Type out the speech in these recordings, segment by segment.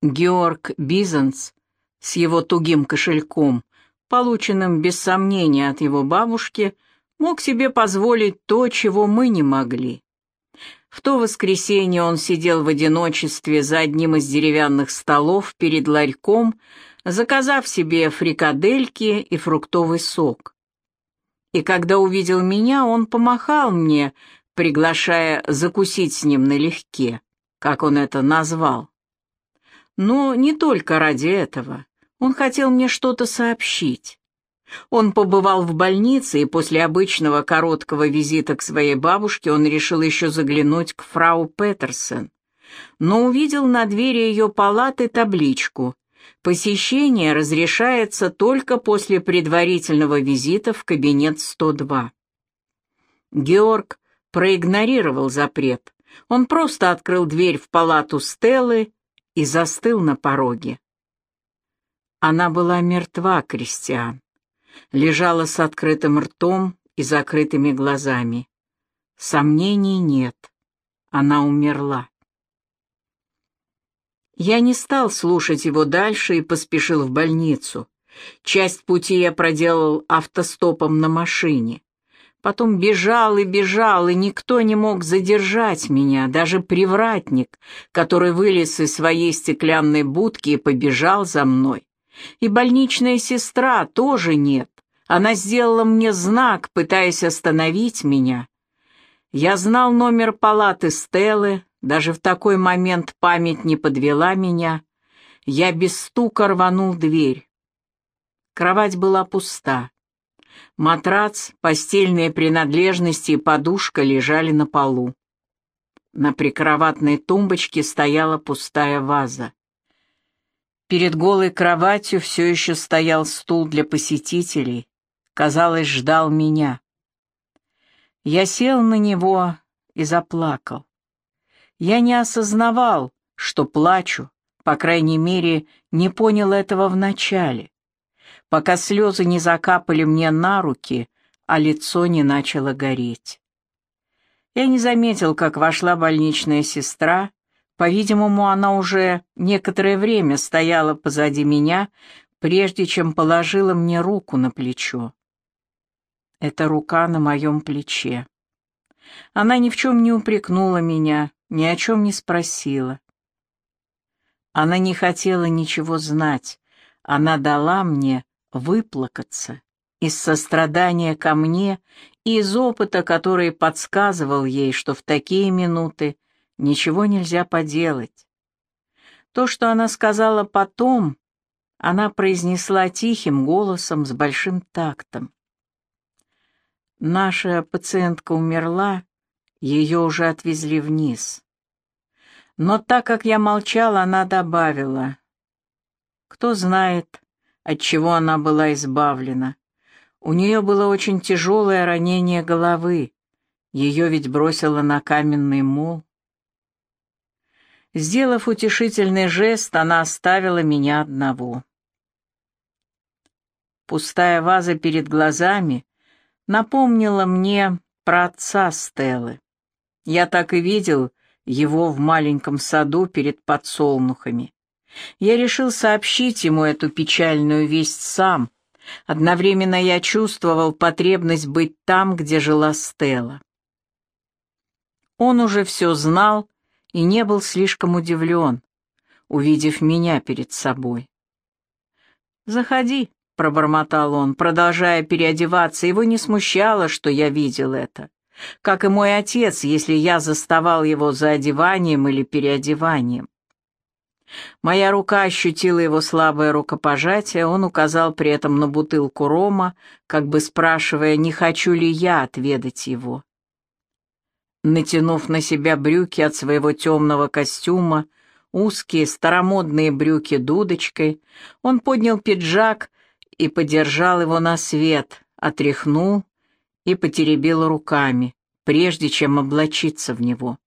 Георг Бизанс с его тугим кошельком, полученным без сомнения от его бабушки, мог себе позволить то, чего мы не могли. В то воскресенье он сидел в одиночестве за одним из деревянных столов перед ларьком, заказав себе фрикадельки и фруктовый сок. И когда увидел меня, он помахал мне, приглашая закусить с ним налегке, как он это назвал. Но не только ради этого. Он хотел мне что-то сообщить. Он побывал в больнице, и после обычного короткого визита к своей бабушке он решил еще заглянуть к фрау Петерсен, но увидел на двери ее палаты табличку «Посещение разрешается только после предварительного визита в кабинет 102». Георг проигнорировал запрет. Он просто открыл дверь в палату Стеллы и застыл на пороге. Она была мертва, Кристиан лежала с открытым ртом и закрытыми глазами. Сомнений нет, она умерла. Я не стал слушать его дальше и поспешил в больницу. Часть пути я проделал автостопом на машине. Потом бежал и бежал, и никто не мог задержать меня, даже привратник, который вылез из своей стеклянной будки и побежал за мной. И больничная сестра тоже нет. Она сделала мне знак, пытаясь остановить меня. Я знал номер палаты Стеллы, даже в такой момент память не подвела меня. Я без стука рванул дверь. Кровать была пуста. Матрац, постельные принадлежности и подушка лежали на полу. На прикроватной тумбочке стояла пустая ваза. Перед голой кроватью все еще стоял стул для посетителей. Казалось, ждал меня. Я сел на него и заплакал. Я не осознавал, что плачу, по крайней мере, не понял этого вначале, пока слезы не закапали мне на руки, а лицо не начало гореть. Я не заметил, как вошла больничная сестра, по-видимому, она уже некоторое время стояла позади меня, прежде чем положила мне руку на плечо. Это рука на моем плече. Она ни в чем не упрекнула меня, ни о чем не спросила. Она не хотела ничего знать. Она дала мне выплакаться из сострадания ко мне и из опыта, который подсказывал ей, что в такие минуты Ничего нельзя поделать. То, что она сказала потом, она произнесла тихим голосом с большим тактом. Наша пациентка умерла, ее уже отвезли вниз. Но так как я молчала, она добавила. Кто знает, от чего она была избавлена. У нее было очень тяжелое ранение головы. Ее ведь бросило на каменный мол. Сделав утешительный жест, она оставила меня одного. Пустая ваза перед глазами напомнила мне про отца Стеллы. Я так и видел его в маленьком саду перед подсолнухами. Я решил сообщить ему эту печальную весть сам. Одновременно я чувствовал потребность быть там, где жила Стелла. Он уже все знал и не был слишком удивлен, увидев меня перед собой. «Заходи», — пробормотал он, продолжая переодеваться, его не смущало, что я видел это, как и мой отец, если я заставал его за одеванием или переодеванием. Моя рука ощутила его слабое рукопожатие, он указал при этом на бутылку рома, как бы спрашивая, не хочу ли я отведать его. Натянув на себя брюки от своего темного костюма, узкие старомодные брюки дудочкой, он поднял пиджак и подержал его на свет, отряхнул и потеребил руками, прежде чем облачиться в него.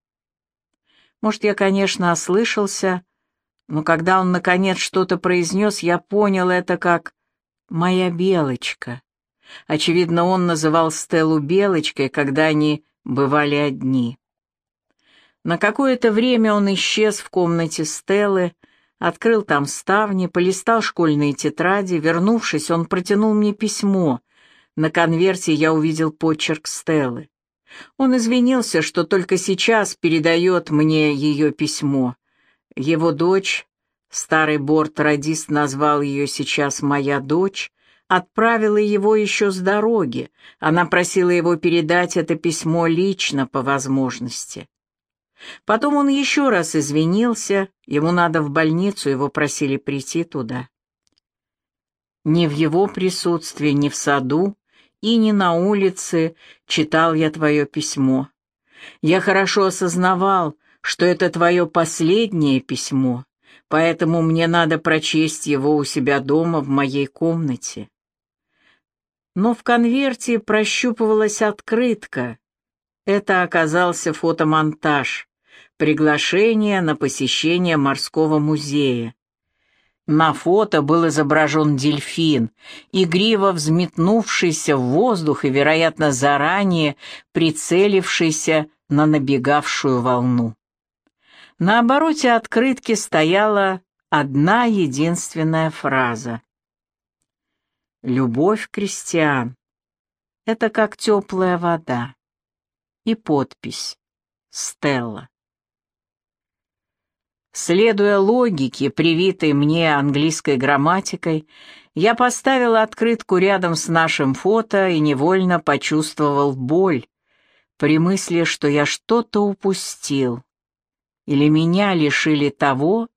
Может, я, конечно, ослышался, но когда он, наконец, что-то произнес, я понял это как «моя белочка». Очевидно, он называл Стеллу белочкой, когда они бывали одни. На какое-то время он исчез в комнате Стеллы, Открыл там ставни, полистал школьные тетради. Вернувшись, он протянул мне письмо. На конверте я увидел почерк Стеллы. Он извинился, что только сейчас передает мне ее письмо. Его дочь, старый борт-радист назвал ее сейчас «моя дочь», отправила его еще с дороги. Она просила его передать это письмо лично по возможности. Потом он еще раз извинился, ему надо в больницу, его просили прийти туда. Ни в его присутствии, ни в саду и ни на улице читал я твое письмо. Я хорошо осознавал, что это твое последнее письмо, поэтому мне надо прочесть его у себя дома в моей комнате. Но в конверте прощупывалась открытка. Это оказался фотомонтаж приглашение на посещение морского музея. На фото был изображен дельфин, игриво взметнувшийся в воздух и, вероятно, заранее прицелившийся на набегавшую волну. На обороте открытки стояла одна единственная фраза. «Любовь крестьян — это как теплая вода» и подпись «Стелла». Следуя логике, привитой мне английской грамматикой, я поставил открытку рядом с нашим фото и невольно почувствовал боль при мысли, что я что-то упустил, или меня лишили того,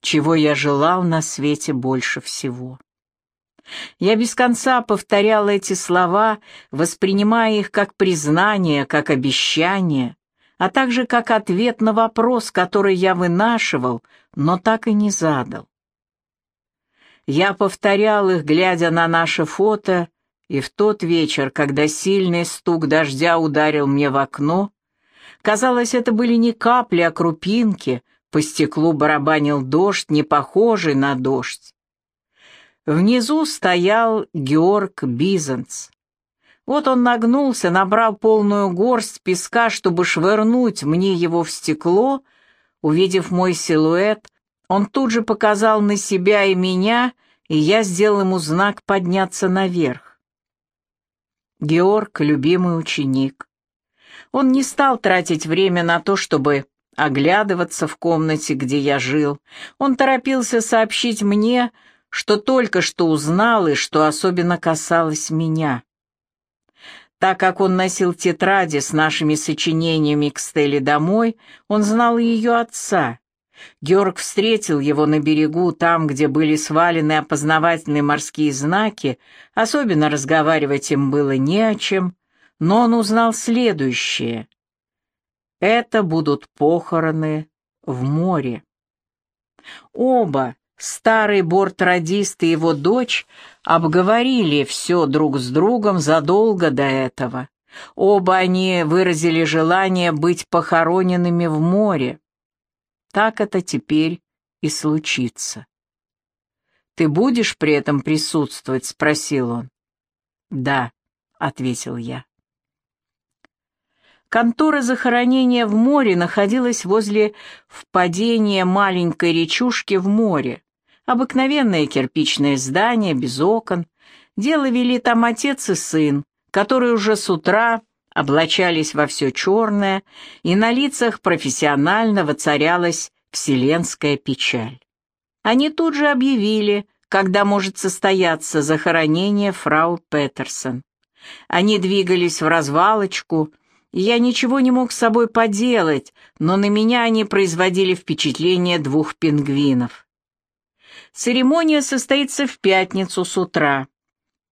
чего я желал на свете больше всего. Я без конца повторял эти слова, воспринимая их как признание, как обещание, а также как ответ на вопрос, который я вынашивал, но так и не задал. Я повторял их, глядя на наше фото, и в тот вечер, когда сильный стук дождя ударил мне в окно, казалось, это были не капли, а крупинки, по стеклу барабанил дождь, не похожий на дождь. Внизу стоял Георг Бизанц. Вот он нагнулся, набрал полную горсть песка, чтобы швырнуть мне его в стекло. Увидев мой силуэт, он тут же показал на себя и меня, и я сделал ему знак подняться наверх. Георг — любимый ученик. Он не стал тратить время на то, чтобы оглядываться в комнате, где я жил. Он торопился сообщить мне, что только что узнал и что особенно касалось меня. Так как он носил тетради с нашими сочинениями к Стелле домой, он знал ее отца. Георг встретил его на берегу, там, где были свалены опознавательные морские знаки, особенно разговаривать им было не о чем, но он узнал следующее. Это будут похороны в море. Оба, Старый бортрадист и его дочь обговорили все друг с другом задолго до этого. Оба они выразили желание быть похороненными в море. Так это теперь и случится. «Ты будешь при этом присутствовать?» — спросил он. «Да», — ответил я. Контора захоронения в море находилась возле впадения маленькой речушки в море. Обыкновенное кирпичное здание, без окон. Дело вели там отец и сын, которые уже с утра облачались во все черное, и на лицах профессионально воцарялась вселенская печаль. Они тут же объявили, когда может состояться захоронение фрау Петерсон. Они двигались в развалочку, я ничего не мог с собой поделать, но на меня они производили впечатление двух пингвинов. Церемония состоится в пятницу с утра.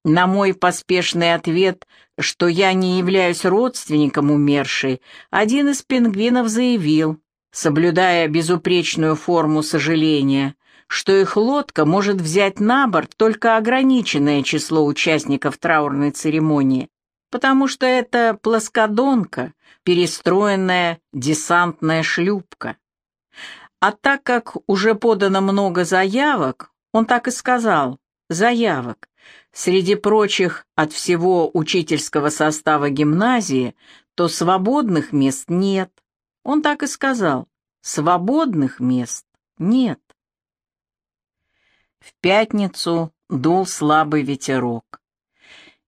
На мой поспешный ответ, что я не являюсь родственником умершей, один из пингвинов заявил, соблюдая безупречную форму сожаления, что их лодка может взять на борт только ограниченное число участников траурной церемонии, потому что это плоскодонка, перестроенная десантная шлюпка. А так как уже подано много заявок, он так и сказал, заявок, среди прочих от всего учительского состава гимназии, то свободных мест нет. Он так и сказал, свободных мест нет. В пятницу дул слабый ветерок.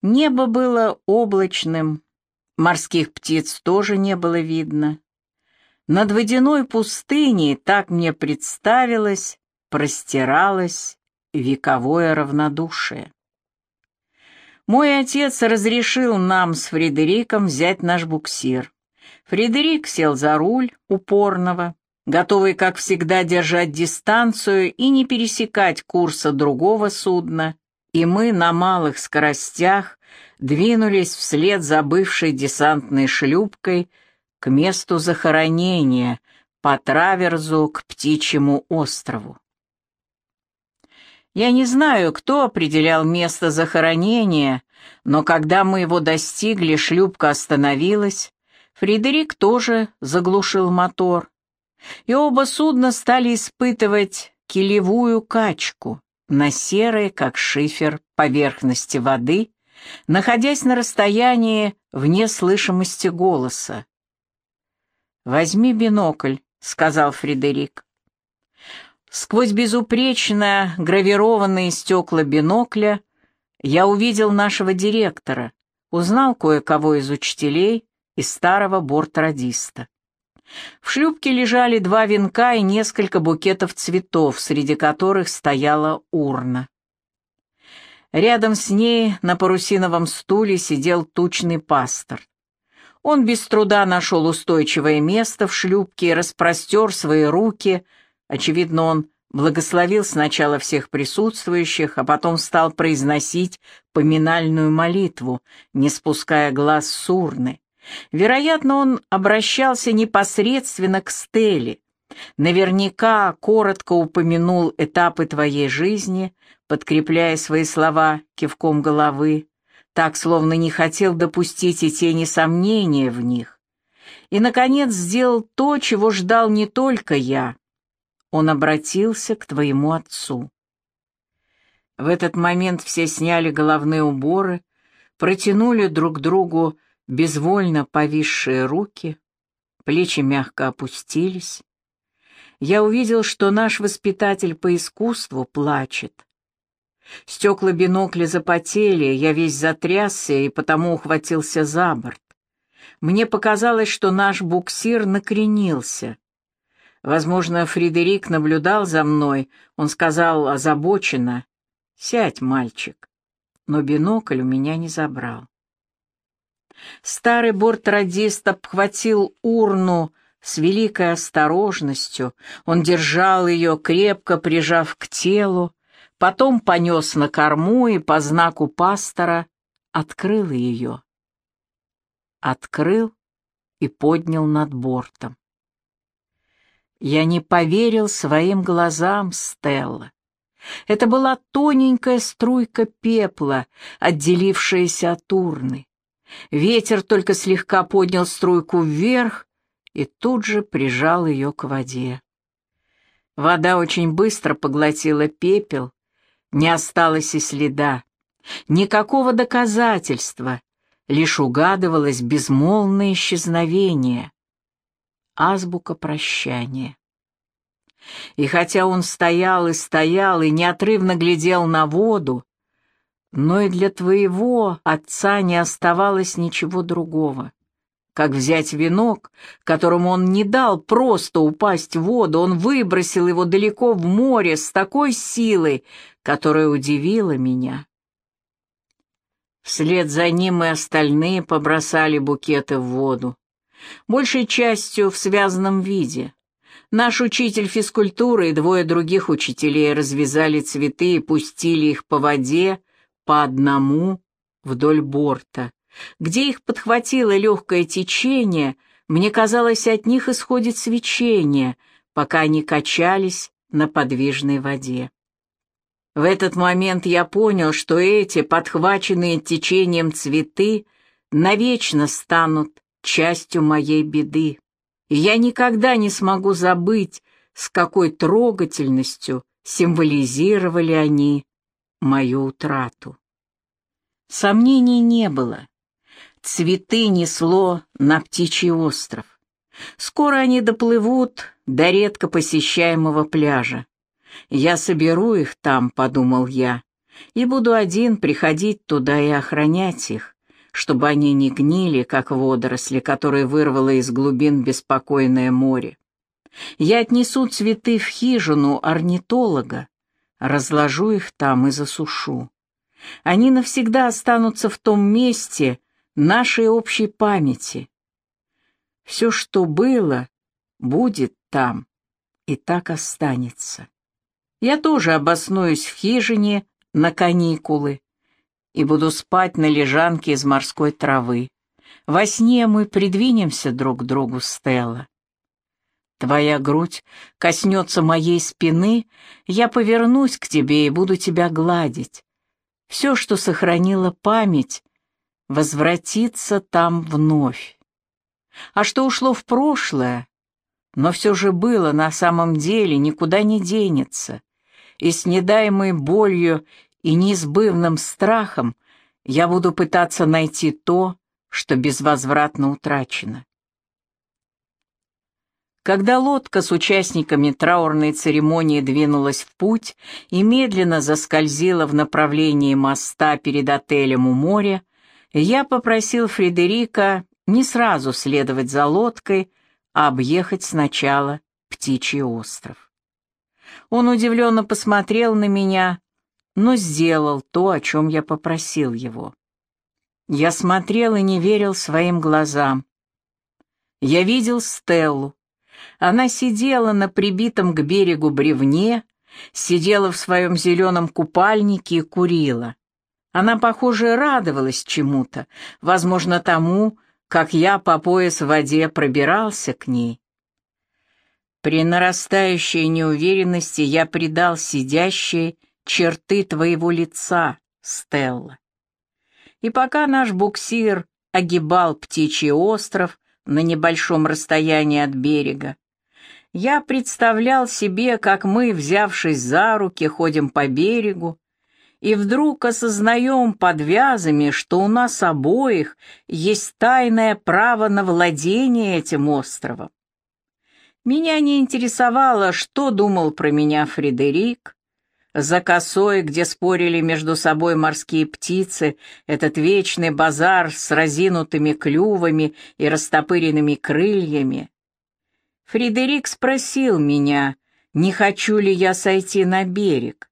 Небо было облачным, морских птиц тоже не было видно. Над водяной пустыней, так мне представилось, простиралось вековое равнодушие. Мой отец разрешил нам с Фредериком взять наш буксир. Фредерик сел за руль упорного, готовый, как всегда, держать дистанцию и не пересекать курса другого судна, и мы на малых скоростях двинулись вслед за бывшей десантной шлюпкой к месту захоронения по траверзу к Птичьему острову. Я не знаю, кто определял место захоронения, но когда мы его достигли, шлюпка остановилась, Фредерик тоже заглушил мотор, и оба судна стали испытывать килевую качку на серой, как шифер, поверхности воды, находясь на расстоянии вне слышимости голоса. «Возьми бинокль», — сказал Фредерик. Сквозь безупречно гравированные стекла бинокля я увидел нашего директора, узнал кое-кого из учителей и старого бортрадиста. В шлюпке лежали два венка и несколько букетов цветов, среди которых стояла урна. Рядом с ней на парусиновом стуле сидел тучный пастор. Он без труда нашел устойчивое место в шлюпке и распростер свои руки — Очевидно, он благословил сначала всех присутствующих, а потом стал произносить поминальную молитву, не спуская глаз с урны. Вероятно, он обращался непосредственно к Стелле. Наверняка коротко упомянул этапы твоей жизни, подкрепляя свои слова кивком головы, так, словно не хотел допустить и тени сомнения в них. И, наконец, сделал то, чего ждал не только я, он обратился к твоему отцу. В этот момент все сняли головные уборы, протянули друг другу безвольно повисшие руки, плечи мягко опустились. Я увидел, что наш воспитатель по искусству плачет. Стекла бинокля запотели, я весь затрясся и потому ухватился за борт. Мне показалось, что наш буксир накренился. Возможно, Фредерик наблюдал за мной. Он сказал озабоченно, «Сядь, мальчик». Но бинокль у меня не забрал. Старый бортрадист обхватил урну с великой осторожностью. Он держал ее, крепко прижав к телу, потом понес на корму и по знаку пастора открыл ее. Открыл и поднял над бортом. Я не поверил своим глазам, Стелла. Это была тоненькая струйка пепла, отделившаяся от урны. Ветер только слегка поднял струйку вверх и тут же прижал ее к воде. Вода очень быстро поглотила пепел, не осталось и следа. Никакого доказательства, лишь угадывалось безмолвное исчезновение азбука прощания. И хотя он стоял и стоял и неотрывно глядел на воду, но и для твоего отца не оставалось ничего другого. Как взять венок, которому он не дал просто упасть в воду, он выбросил его далеко в море с такой силой, которая удивила меня. Вслед за ним и остальные побросали букеты в воду большей частью в связанном виде. Наш учитель физкультуры и двое других учителей развязали цветы и пустили их по воде по одному вдоль борта. Где их подхватило легкое течение, мне казалось, от них исходит свечение, пока они качались на подвижной воде. В этот момент я понял, что эти, подхваченные течением цветы, навечно станут частью моей беды. И я никогда не смогу забыть, с какой трогательностью символизировали они мою утрату. Сомнений не было. Цветы несло на птичий остров. Скоро они доплывут до редко посещаемого пляжа. Я соберу их там, подумал я, и буду один приходить туда и охранять их, чтобы они не гнили, как водоросли, которые вырвало из глубин беспокойное море. Я отнесу цветы в хижину орнитолога, разложу их там и засушу. Они навсегда останутся в том месте нашей общей памяти. Все, что было, будет там и так останется. Я тоже обоснуюсь в хижине на каникулы и буду спать на лежанке из морской травы. Во сне мы придвинемся друг к другу, Стелла. Твоя грудь коснется моей спины, я повернусь к тебе и буду тебя гладить. Все, что сохранила память, возвратится там вновь. А что ушло в прошлое, но все же было на самом деле, никуда не денется, и с недаемой болью и неизбывным страхом я буду пытаться найти то, что безвозвратно утрачено. Когда лодка с участниками траурной церемонии двинулась в путь и медленно заскользила в направлении моста перед отелем у моря, я попросил Фредерика не сразу следовать за лодкой, а объехать сначала Птичий остров. Он удивленно посмотрел на меня, но сделал то, о чем я попросил его. Я смотрел и не верил своим глазам. Я видел Стеллу, она сидела на прибитом к берегу бревне, сидела в своем зеленом купальнике и курила. Она, похоже, радовалась чему-то, возможно, тому, как я по пояс в воде пробирался к ней. При нарастающей неуверенности я придал сидящие черты твоего лица, Стелла. И пока наш буксир огибал птичий остров, на небольшом расстоянии от берега. Я представлял себе, как мы, взявшись за руки, ходим по берегу, и вдруг осознаем под вязами, что у нас обоих есть тайное право на владение этим островом. Меня не интересовало, что думал про меня Фредерик, за косой, где спорили между собой морские птицы, этот вечный базар с разинутыми клювами и растопыренными крыльями. Фредерик спросил меня, не хочу ли я сойти на берег.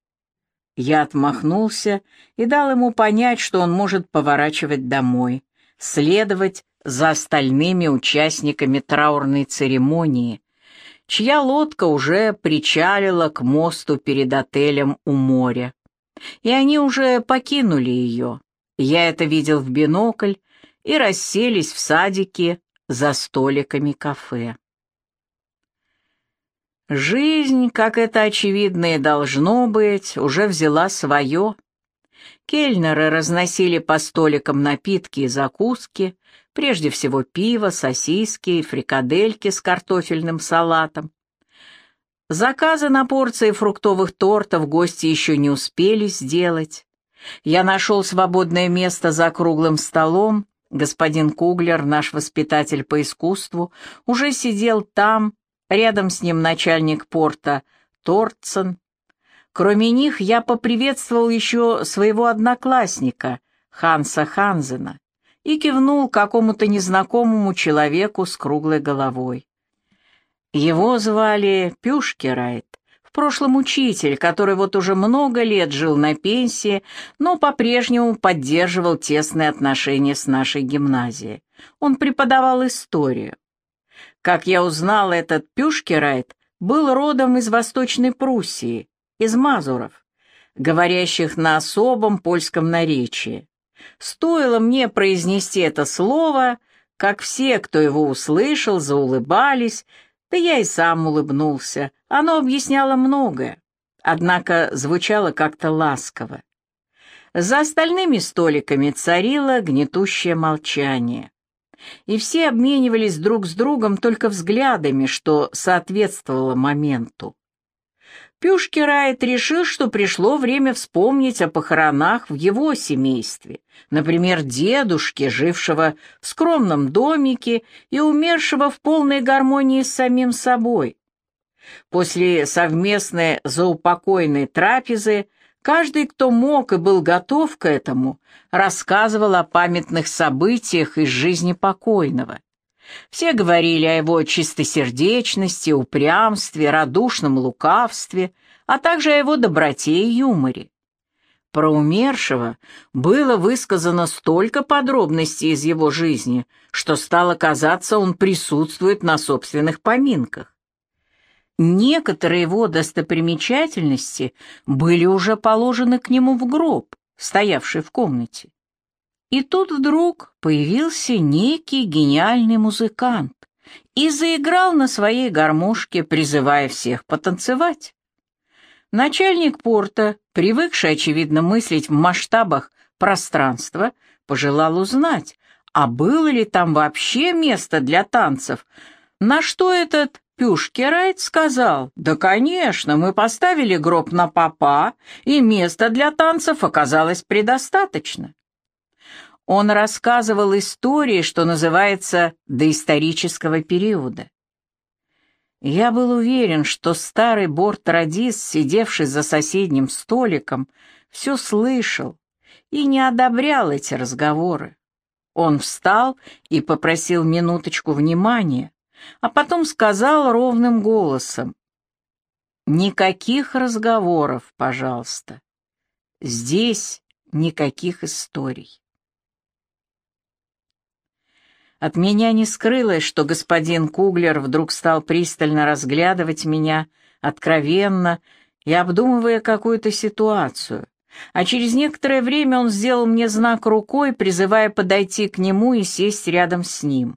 Я отмахнулся и дал ему понять, что он может поворачивать домой, следовать за остальными участниками траурной церемонии, чья лодка уже причалила к мосту перед отелем у моря. И они уже покинули ее. Я это видел в бинокль и расселись в садике за столиками кафе. Жизнь, как это очевидно и должно быть, уже взяла свое. Кельнеры разносили по столикам напитки и закуски, Прежде всего пиво, сосиски и фрикадельки с картофельным салатом. Заказы на порции фруктовых тортов гости еще не успели сделать. Я нашел свободное место за круглым столом. Господин Куглер, наш воспитатель по искусству, уже сидел там, рядом с ним начальник порта Тортсон. Кроме них я поприветствовал еще своего одноклассника Ханса Ханзена и кивнул какому-то незнакомому человеку с круглой головой. Его звали Пюшкерайт, в прошлом учитель, который вот уже много лет жил на пенсии, но по-прежнему поддерживал тесные отношения с нашей гимназией. Он преподавал историю. Как я узнал, этот Пюшкерайт был родом из Восточной Пруссии, из Мазуров, говорящих на особом польском наречии. Стоило мне произнести это слово, как все, кто его услышал, заулыбались, да я и сам улыбнулся. Оно объясняло многое, однако звучало как-то ласково. За остальными столиками царило гнетущее молчание. И все обменивались друг с другом только взглядами, что соответствовало моменту. Пюшкерайт решил, что пришло время вспомнить о похоронах в его семействе, например, дедушки, жившего в скромном домике и умершего в полной гармонии с самим собой. После совместной заупокойной трапезы каждый, кто мог и был готов к этому, рассказывал о памятных событиях из жизни покойного. Все говорили о его чистосердечности, упрямстве, радушном лукавстве, а также о его доброте и юморе. Про умершего было высказано столько подробностей из его жизни, что стало казаться, он присутствует на собственных поминках. Некоторые его достопримечательности были уже положены к нему в гроб, стоявший в комнате. И тут вдруг появился некий гениальный музыкант и заиграл на своей гармошке, призывая всех потанцевать. Начальник порта, привыкший, очевидно, мыслить в масштабах пространства, пожелал узнать, а было ли там вообще место для танцев, на что этот Пюшкерайт сказал, «Да, конечно, мы поставили гроб на попа, и места для танцев оказалось предостаточно». Он рассказывал истории, что называется, доисторического периода. Я был уверен, что старый борт-радист, сидевший за соседним столиком, все слышал и не одобрял эти разговоры. Он встал и попросил минуточку внимания, а потом сказал ровным голосом, «Никаких разговоров, пожалуйста. Здесь никаких историй». От меня не скрылось, что господин Куглер вдруг стал пристально разглядывать меня, откровенно и обдумывая какую-то ситуацию. А через некоторое время он сделал мне знак рукой, призывая подойти к нему и сесть рядом с ним.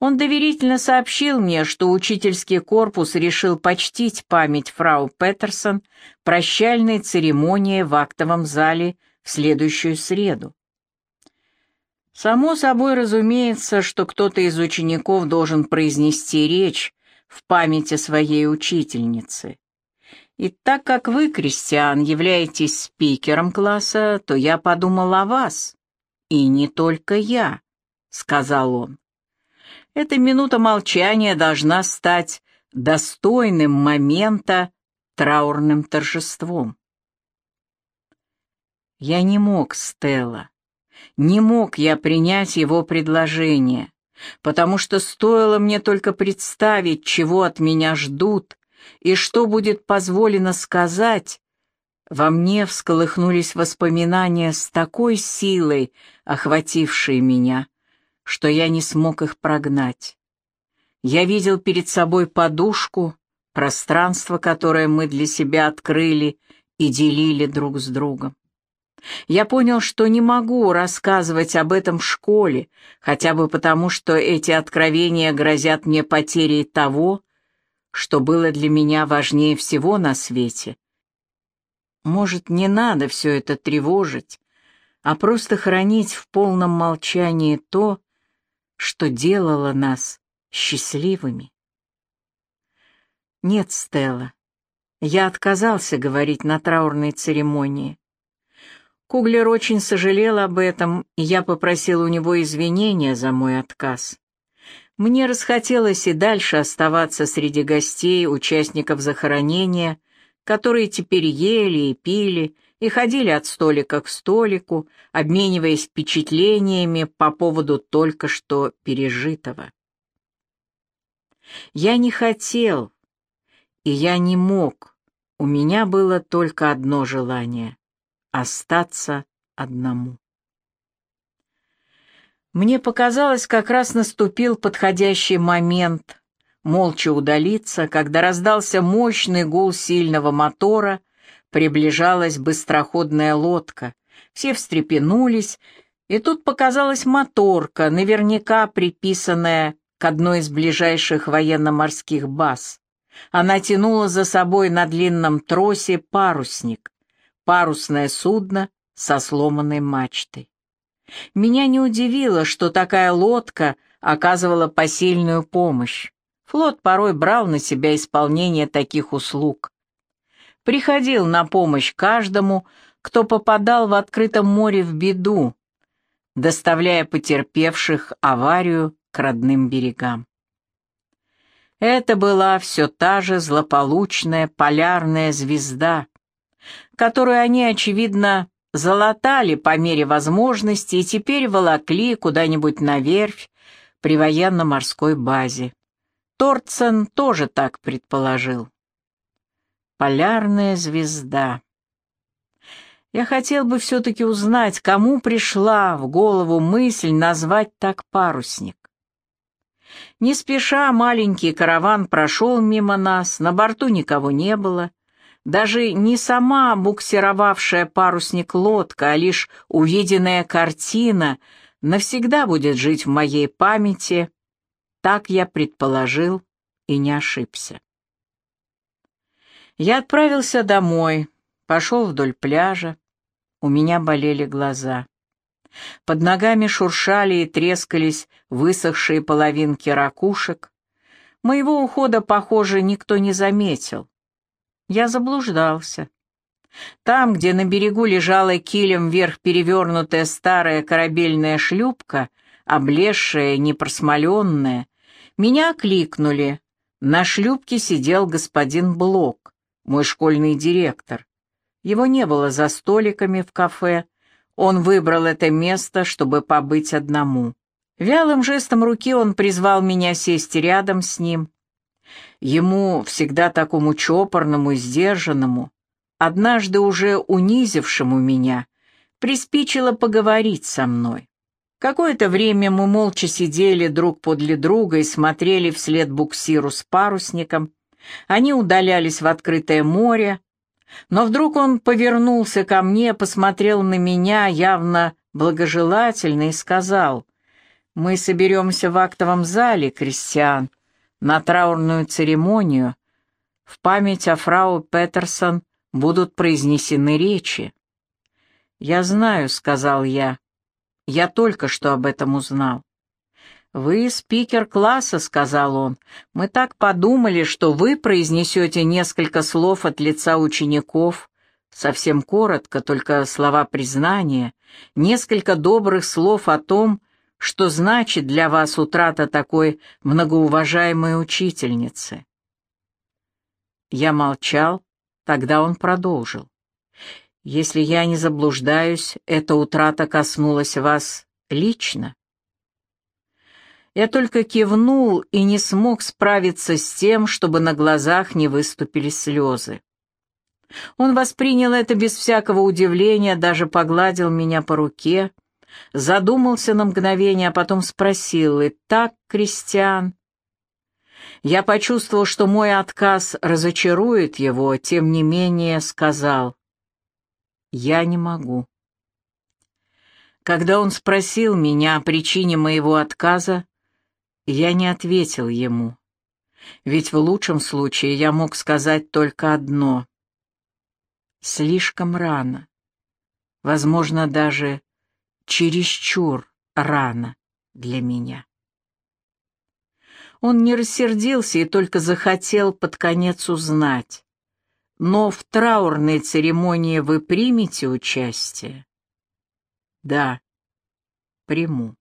Он доверительно сообщил мне, что учительский корпус решил почтить память фрау Петерсон прощальной церемонией в актовом зале в следующую среду. Само собой разумеется, что кто-то из учеников должен произнести речь в памяти своей учительницы. И так как вы, Кристиан, являетесь спикером класса, то я подумал о вас. И не только я, — сказал он. Эта минута молчания должна стать достойным момента траурным торжеством. Я не мог, Стелла. Не мог я принять его предложение, потому что стоило мне только представить, чего от меня ждут и что будет позволено сказать, во мне всколыхнулись воспоминания с такой силой, охватившие меня, что я не смог их прогнать. Я видел перед собой подушку, пространство, которое мы для себя открыли и делили друг с другом. Я понял, что не могу рассказывать об этом в школе, хотя бы потому, что эти откровения грозят мне потерей того, что было для меня важнее всего на свете. Может, не надо все это тревожить, а просто хранить в полном молчании то, что делало нас счастливыми. Нет, Стелла, я отказался говорить на траурной церемонии. Куглер очень сожалел об этом, и я попросил у него извинения за мой отказ. Мне расхотелось и дальше оставаться среди гостей, участников захоронения, которые теперь ели и пили, и ходили от столика к столику, обмениваясь впечатлениями по поводу только что пережитого. Я не хотел, и я не мог, у меня было только одно желание остаться одному. Мне показалось, как раз наступил подходящий момент молча удалиться, когда раздался мощный гул сильного мотора, приближалась быстроходная лодка. Все встрепенулись, и тут показалась моторка, наверняка приписанная к одной из ближайших военно-морских баз. Она тянула за собой на длинном тросе парусник парусное судно со сломанной мачтой. Меня не удивило, что такая лодка оказывала посильную помощь. Флот порой брал на себя исполнение таких услуг. Приходил на помощь каждому, кто попадал в открытом море в беду, доставляя потерпевших аварию к родным берегам. Это была все та же злополучная полярная звезда, которую они, очевидно, залатали по мере возможности и теперь волокли куда-нибудь на верфь при военно-морской базе. Торцен тоже так предположил. Полярная звезда. Я хотел бы все-таки узнать, кому пришла в голову мысль назвать так парусник. Не спеша маленький караван прошел мимо нас, на борту никого не было. Даже не сама буксировавшая парусник лодка, а лишь увиденная картина навсегда будет жить в моей памяти. Так я предположил и не ошибся. Я отправился домой, пошел вдоль пляжа. У меня болели глаза. Под ногами шуршали и трескались высохшие половинки ракушек. Моего ухода, похоже, никто не заметил. Я заблуждался. Там, где на берегу лежала килем вверх перевернутая старая корабельная шлюпка, облезшая, непросмоленная, меня окликнули. На шлюпке сидел господин Блок, мой школьный директор. Его не было за столиками в кафе. Он выбрал это место, чтобы побыть одному. Вялым жестом руки он призвал меня сесть рядом с ним. Ему, всегда такому чопорному и сдержанному, однажды уже унизившему меня, приспичило поговорить со мной. Какое-то время мы молча сидели друг подле друга и смотрели вслед буксиру с парусником. Они удалялись в открытое море, но вдруг он повернулся ко мне, посмотрел на меня явно благожелательно и сказал, «Мы соберемся в актовом зале, Кристиан, на траурную церемонию. В память о фрау Петерсон будут произнесены речи». «Я знаю», — сказал я, — «я только что об этом узнал». «Вы спикер класса», — сказал он. «Мы так подумали, что вы произнесете несколько слов от лица учеников, совсем коротко, только слова признания, несколько добрых слов о том, что значит для вас утрата такой многоуважаемой учительницы». Я молчал, тогда он продолжил. «Если я не заблуждаюсь, эта утрата коснулась вас лично?» Я только кивнул и не смог справиться с тем, чтобы на глазах не выступили слезы. Он воспринял это без всякого удивления, даже погладил меня по руке, задумался на мгновение, а потом спросил, «И так, Кристиан?» Я почувствовал, что мой отказ разочарует его, тем не менее сказал, «Я не могу». Когда он спросил меня о причине моего отказа, я не ответил ему, ведь в лучшем случае я мог сказать только одно. Слишком рано, возможно, даже чересчур рано для меня. Он не рассердился и только захотел под конец узнать. Но в траурной церемонии вы примете участие? Да, приму.